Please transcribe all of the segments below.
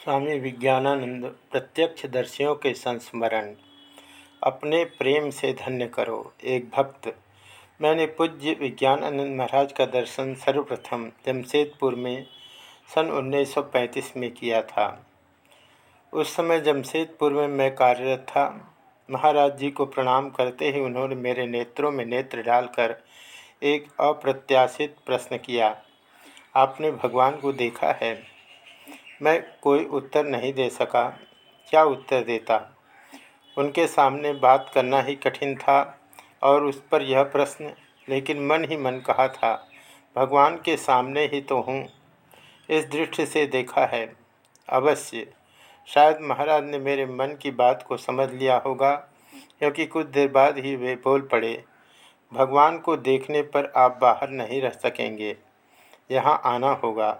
स्वामी विज्ञानानंद प्रत्यक्षदर्शियों के संस्मरण। अपने प्रेम से धन्य करो, एक भक्त। मैंने पूज्य विज्ञानानंद महाराज का दर्शन सर्वप्रथम जमशेदपुर में सन 1935 में किया था। उस समय जमशेदपुर में मैं कार्यरत था। महाराज जी को प्रणाम करते ही उन्होंने मेरे नेत्रों में नेत्र डालकर एक अप्रत्याशित प्रश्न किया, आपने भगवान को देखा है? मैं कोई उत्तर नहीं दे सका। क्या उत्तर देता? उनके सामने बात करना ही कठिन था और उस पर यह प्रश्न लेकिन मन ही मन कहा था, भगवान के सामने ही तो हूँ। इस दृष्टि से देखा है। अवश्य। शायद महाराज ने मेरे मन की बात को समझ लिया होगा, क्योंकि कुछ देर बाद ही वे बोल पड़े, भगवान को देखने पर आप बाहर नहीं रह सकेंगे। यहाँ आना होगा।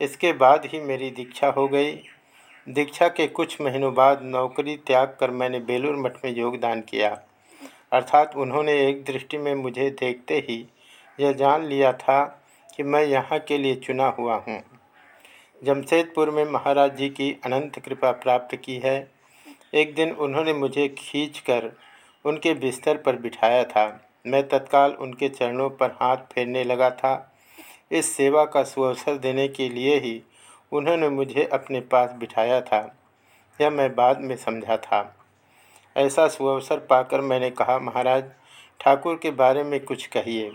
इसके बाद ही मेरी दीक्षा हो गई। दीक्षा के कुछ महीनों बाद नौकरी त्याग कर मैंने बेलूर मठ में योगदान किया। अर्थात उन्होंने एक दृष्टि में मुझे देखते ही यह जान लिया था कि मैं यहाँ के लिए चुना हुआ हूँ। जमशेदपुर में महाराज जी की अनंत कृपा प्राप्त की है। एक दिन उन्होंने मुझे खींचकर उनके बिस्तर पर बिठाया था। मैं तत्काल उनके चरणों पर हाथ फेरने लगा था। इस सेवा का सुअवसर देने के लिए ही उन्होंने मुझे अपने पास बिठाया था। यह मैं बाद में समझा था। ऐसा सुअवसर पाकर मैंने कहा, महाराज, ठाकुर के बारे में कुछ कहिए।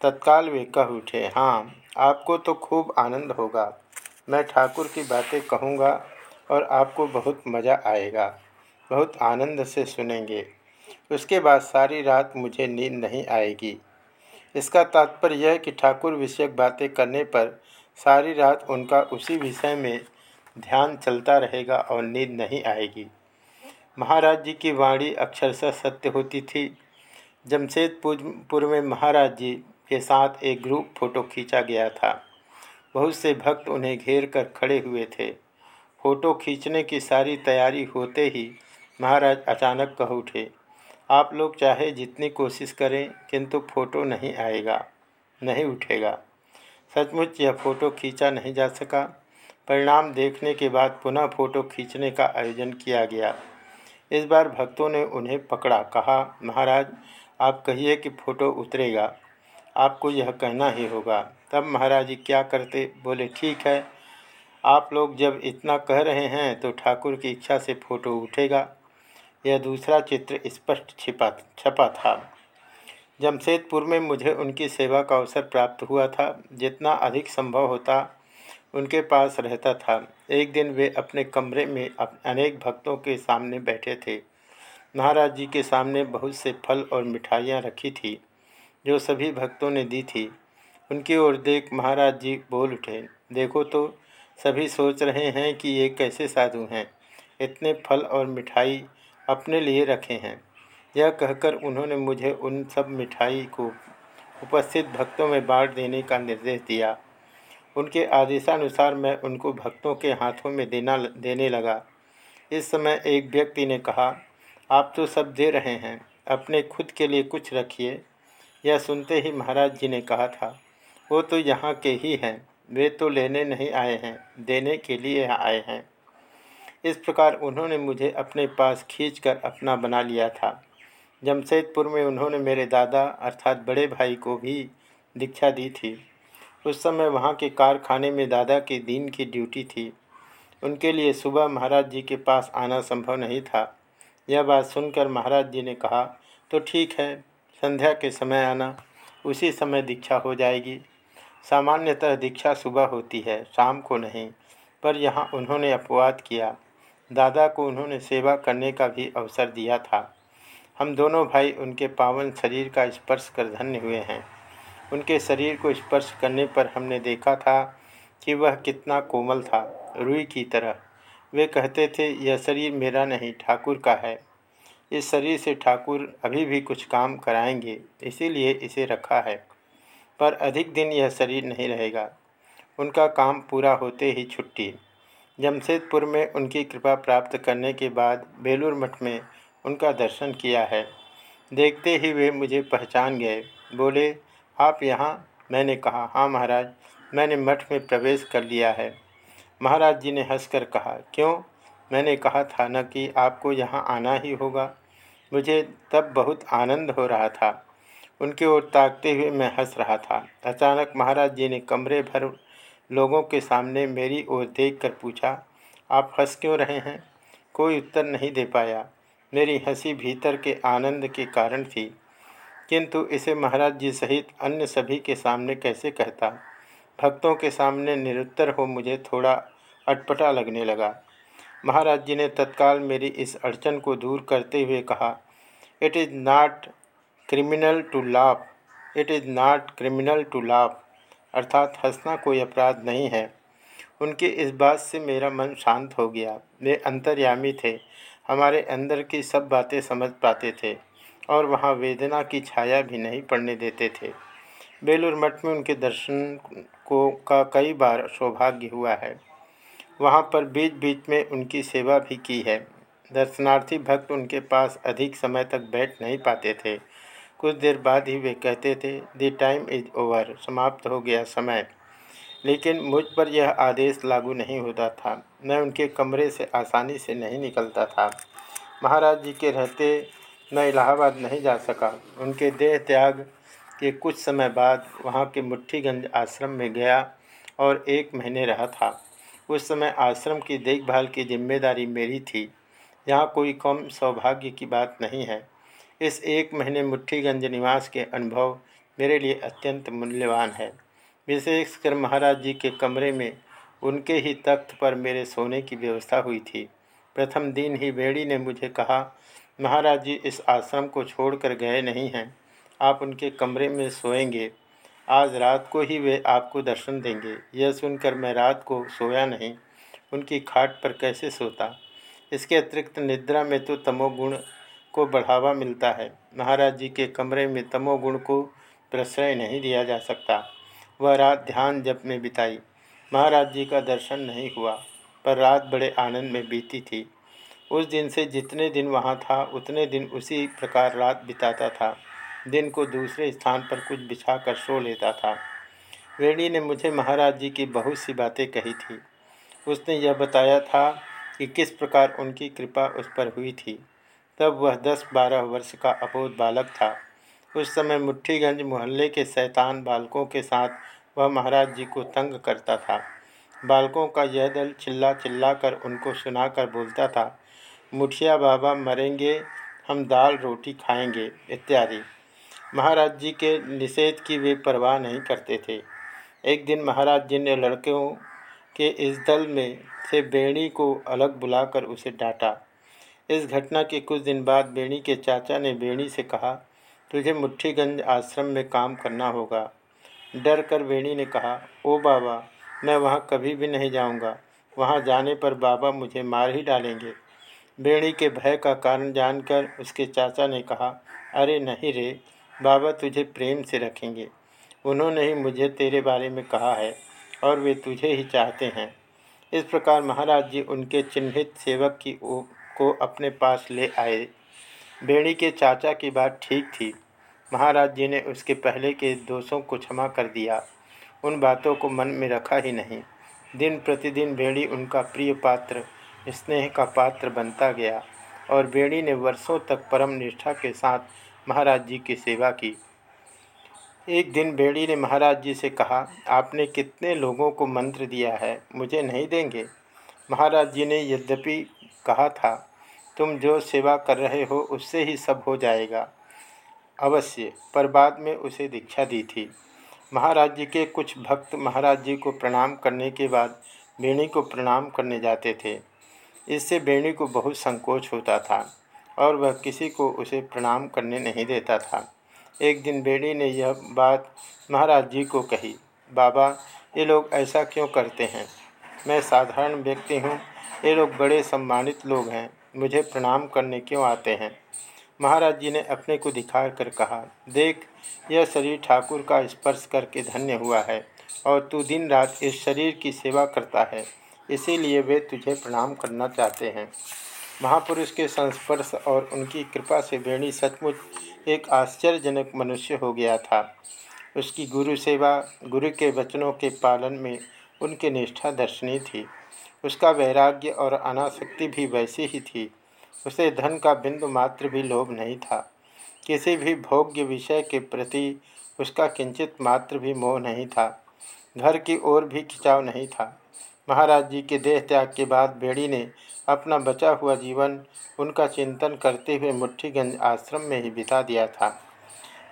तत्काल वे कह उठे हाँ आपको तो खूब आनंद होगा। मैं ठाकुर की बातें कहूँगा और आपको बहुत मज़ा आएगा। बहुत आनंद से सुनेंगे। उसके बाद सारी रात मुझे नींद नहीं आएगी। इसका तात्पर्य यह कि ठाकुर विषयक बातें करने पर सारी रात उनका उसी विषय में ध्यान चलता रहेगा और नींद नहीं आएगी। महाराज जी की वाणी अक्षरशः सत्य होती थी। जमशेदपुर में महाराज जी के साथ एक ग्रुप फ़ोटो खींचा गया था। बहुत से भक्त उन्हें घेर कर खड़े हुए थे। फ़ोटो खींचने की सारी तैयारी होते ही महाराज अचानक कह उठे आप लोग चाहे जितनी कोशिश करें, किंतु फ़ोटो नहीं आएगा, नहीं उठेगा। सचमुच यह फ़ोटो खींचा नहीं जा सका। परिणाम देखने के बाद पुनः फ़ोटो खींचने का आयोजन किया गया। इस बार भक्तों ने उन्हें पकड़ा। कहा, महाराज, आप कहिए कि फ़ोटो उतरेगा। आपको यह कहना ही होगा। तब महाराज जी क्या करते? बोले, ठीक है। आप लोग जब इतना कह रहे हैं तो ठाकुर की इच्छा से फ़ोटो उठेगा। यह दूसरा चित्र स्पष्ट छिपा, छपा था। जमशेदपुर में मुझे उनकी सेवा का अवसर प्राप्त हुआ था। जितना अधिक संभव होता, उनके पास रहता था। एक दिन वे अपने कमरे में अनेक भक्तों के सामने बैठे थे। महाराज जी के सामने बहुत से फल और मिठाइयाँ रखी थी, जो सभी भक्तों ने दी थी। उनकी ओर देख महाराज जी बोल उठे, देखो तो सभी सोच रहे हैं कि ये कैसे साधु हैं। इतने फल और मिठाई अपने लिए रखे हैं। यह कहकर उन्होंने मुझे उन सब मिठाई को उपस्थित भक्तों में बांट देने का निर्देश दिया। उनके आदेशानुसार मैं उनको भक्तों के हाथों में देना देने लगा। इस समय एक व्यक्ति ने कहा, आप तो सब दे रहे हैं, अपने खुद के लिए कुछ रखिए। यह सुनते ही महाराज जी ने कहा था, वो तो यहाँ के ही हैं, वे तो लेने नहीं आए हैं, देने के लिए आए हैं। इस प्रकार उन्होंने मुझे अपने पास खींचकर अपना बना लिया था। जमशेदपुर में उन्होंने मेरे दादा अर्थात बड़े भाई को भी दीक्षा दी थी। उस समय वहाँ के कारखाने में दादा के दिन की ड्यूटी थी। उनके लिए सुबह महाराज जी के पास आना संभव नहीं था। यह बात सुनकर महाराज जी ने कहा तो ठीक है, संध्या के समय आना, उसी समय दीक्षा हो जाएगी। सामान्यतः दीक्षा सुबह होती है, शाम को नहीं, पर यहाँ उन्होंने अपवाद किया। दादा को उन्होंने सेवा करने का भी अवसर दिया था। हम दोनों भाई उनके पावन शरीर का स्पर्श कर धन्य हुए हैं। उनके शरीर को स्पर्श करने पर हमने देखा था कि वह कितना कोमल था, रुई की तरह। वे कहते थे, यह शरीर मेरा नहीं, ठाकुर का है। इस शरीर से ठाकुर अभी भी कुछ काम कराएँगे, इसीलिए इसे रखा है। पर अधिक दिन यह शरीर नहीं रहेगा। उनका काम पूरा होते ही छुट्टी। जमशेदपुर में उनकी कृपा प्राप्त करने के बाद बेलूर मठ में उनका दर्शन किया है। देखते ही वे मुझे पहचान गए। बोले, आप यहाँ? मैंने कहा हाँ महाराज, मैंने मठ में प्रवेश कर लिया है। महाराज जी ने हंसकर कहा, क्यों? मैंने कहा, था न कि आपको यहाँ आना ही होगा। मुझे तब बहुत आनंद हो रहा था। उनकी ओर ताकते हुए मैं हंस रहा था। अचानक महाराज जी ने कमरे भर लोगों के सामने मेरी ओर देखकर पूछा, आप हंस क्यों रहे हैं? कोई उत्तर नहीं दे पाया। मेरी हँसी भीतर के आनंद के कारण थी। किंतु इसे महाराज जी सहित अन्य सभी के सामने कैसे कहता? भक्तों के सामने निरुत्तर हो मुझे थोड़ा अटपटा लगने लगा। महाराज जी ने तत्काल मेरी इस अड़चन को दूर करते हुए कहा it is not criminal to laugh it is not criminal to laugh अर्थात हंसना कोई अपराध नहीं है। उनकी इस बात से मेरा मन शांत हो गया। वे अंतर्यामी थे। हमारे अंदर की सब बातें समझ पाते थे और वहाँ वेदना की छाया भी नहीं पड़ने देते थे। बेलूर मठ में उनके दर्शन को, का कई बार सौभाग्य हुआ है। वहाँ पर बीच बीच में उनकी सेवा भी की है। दर्शनार्थी भक्त उनके पास अधिक समय तक बैठ नहीं पाते थे। कुछ देर बाद ही वे कहते थे, द टाइम इज़ ओवर, समाप्त हो गया समय। लेकिन मुझ पर यह आदेश लागू नहीं होता था। मैं उनके कमरे से आसानी से नहीं निकलता था। महाराज जी के रहते मैं इलाहाबाद नहीं जा सका। उनके देह त्याग के कुछ समय बाद वहाँ के मुट्ठीगंज आश्रम में गया और एक महीने रहा था। उस समय आश्रम की देखभाल की ज़िम्मेदारी मेरी थी। यहाँ कोई कम सौभाग्य की बात नहीं है। इस एक महीने मुट्ठीगंज निवास के अनुभव मेरे लिए अत्यंत मूल्यवान है। विशेषकर महाराज जी के कमरे में उनके ही तख्त पर मेरे सोने की व्यवस्था हुई थी। प्रथम दिन ही बेड़ी ने मुझे कहा, महाराज जी, इस आश्रम को छोड़कर गए नहीं हैं। आप उनके कमरे में सोएँगे। आज रात को ही वे आपको दर्शन देंगे। यह सुनकर मैं रात को सोया नहीं। उनकी खाट पर कैसे सोता? इसके अतिरिक्त निद्रा में तो तमोगुण को बढ़ावा मिलता है। महाराज जी के कमरे में तमोगुण को प्रश्रय नहीं दिया जा सकता। वह रात ध्यान जप में बिताई। महाराज जी का दर्शन नहीं हुआ, पर रात बड़े आनंद में बीती थी। उस दिन से जितने दिन वहाँ था, उतने दिन उसी प्रकार रात बिताता था। दिन को दूसरे स्थान पर कुछ बिछा कर सो लेता था। वेणी ने मुझे महाराज जी की बहुत सी बातें कही थी। उसने यह बताया था कि किस प्रकार उनकी कृपा उस पर हुई थी। तब वह दस बारह वर्ष का अबोध बालक था। उस समय मुट्ठीगंज मोहल्ले के शैतान बालकों के साथ वह महाराज जी को तंग करता था। बालकों का यह दल चिल्ला चिल्ला कर उनको सुनाकर बोलता था, मुठिया बाबा मरेंगे, हम दाल रोटी खाएँगे, इत्यादि। महाराज जी के निषेध की वे परवाह नहीं करते थे। एक दिन महाराज जी ने लड़कों के इस दल में से बेणी को अलग बुलाकर उसे डांटा। इस घटना के कुछ दिन बाद बेणी के चाचा ने बेणी से कहा, तुझे मुट्ठीगंज आश्रम में काम करना होगा। डर कर बेणी ने कहा, ओ बाबा, मैं वहाँ कभी भी नहीं जाऊँगा। वहाँ जाने पर बाबा मुझे मार ही डालेंगे। बेणी के भय का कारण जानकर उसके चाचा ने कहा, अरे नहीं रे, बाबा तुझे प्रेम से रखेंगे। उन्होंने ही मुझे तेरे बारे में कहा है और वे तुझे ही चाहते हैं। इस प्रकार महाराज जी उनके चिन्हित सेवक की को अपने पास ले आए। बेड़ी के चाचा की बात ठीक थी। महाराज जी ने उसके पहले के दोषों को क्षमा कर दिया। उन बातों को मन में रखा ही नहीं। दिन प्रतिदिन बेड़ी उनका प्रिय पात्र, स्नेह का पात्र बनता गया और बेड़ी ने वर्षों तक परम निष्ठा के साथ महाराज जी की सेवा की। एक दिन बेड़ी ने महाराज जी से कहा, आपने कितने लोगों को मंत्र दिया है? मुझे नहीं देंगे? महाराज जी ने यद्यपि कहा था, तुम जो सेवा कर रहे हो उससे ही सब हो जाएगा। अवश्य, पर बाद में उसे दीक्षा दी थी। महाराज जी के कुछ भक्त महाराज जी को प्रणाम करने के बाद बेणी को प्रणाम करने जाते थे। इससे बेणी को बहुत संकोच होता था और वह किसी को उसे प्रणाम करने नहीं देता था। एक दिन बेणी ने यह बात महाराज जी को कही, बाबा, ये लोग ऐसा क्यों करते हैं? मैं साधारण व्यक्ति हूँ ये लोग बड़े सम्मानित लोग हैं, मुझे प्रणाम करने क्यों आते हैं? महाराज जी ने अपने को दिखा कर कहा, देख, यह शरीर ठाकुर का स्पर्श करके धन्य हुआ है, और तू दिन रात इस शरीर की सेवा करता है, इसीलिए वे तुझे प्रणाम करना चाहते हैं। महापुरुष के संस्पर्श और उनकी कृपा से बेणी सचमुच एक आश्चर्यजनक मनुष्य हो गया था। उसकी गुरु सेवा, गुरु के वचनों के पालन में उनकी निष्ठा दर्शनीय थी। उसका वैराग्य और अनासक्ति भी वैसी ही थी। उसे धन का बिंदु मात्र भी लोभ नहीं था। किसी भी भोग्य विषय के प्रति उसका किंचित मात्र भी मोह नहीं था। घर की ओर भी खिंचाव नहीं था। महाराज जी के देह त्याग के बाद बेड़ी ने अपना बचा हुआ जीवन उनका चिंतन करते हुए मुठ्ठीगंज आश्रम में ही बिता दिया था।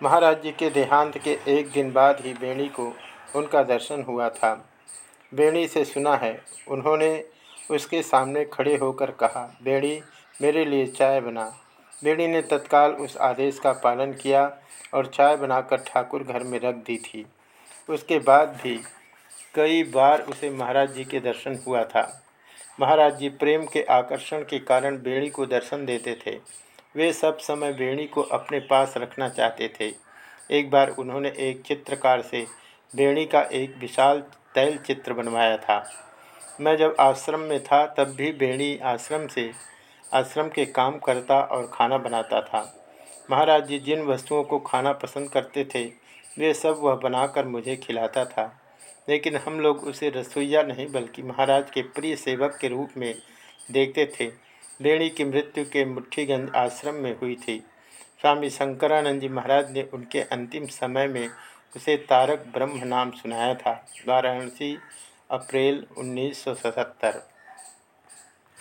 महाराज जी के देहांत के एक दिन बाद ही बेड़ी को उनका दर्शन हुआ था। बेणी से सुना है। उन्होंने उसके सामने खड़े होकर कहा बेड़ी मेरे लिए चाय बना। बेड़ी ने तत्काल उस आदेश का पालन किया और चाय बनाकर ठाकुर घर में रख दी थी। उसके बाद भी कई बार उसे महाराज जी के दर्शन हुआ था। महाराज जी प्रेम के आकर्षण के कारण बेड़ी को दर्शन देते थे। वे सब समय बेणी को अपने पास रखना चाहते थे। एक बार उन्होंने एक चित्रकार से बेड़ी का एक विशाल तैल चित्र बनवाया था। मैं जब आश्रम में था, तब भी बेणी आश्रम से आश्रम के काम करता और खाना बनाता था। महाराज जी जिन वस्तुओं को खाना पसंद करते थे, वे सब वह बनाकर मुझे खिलाता था। लेकिन हम लोग उसे रसोईया नहीं, बल्कि महाराज के प्रिय सेवक के रूप में देखते थे। बेणी की मृत्यु के मुठ्ठीगंज आश्रम में हुई थी। स्वामी शंकरानंद जी महाराज ने उनके अंतिम समय में उसे तारक ब्रह्म नाम सुनाया था। वाराणसी अप्रैल उन्नीस सौ सतहत्तर।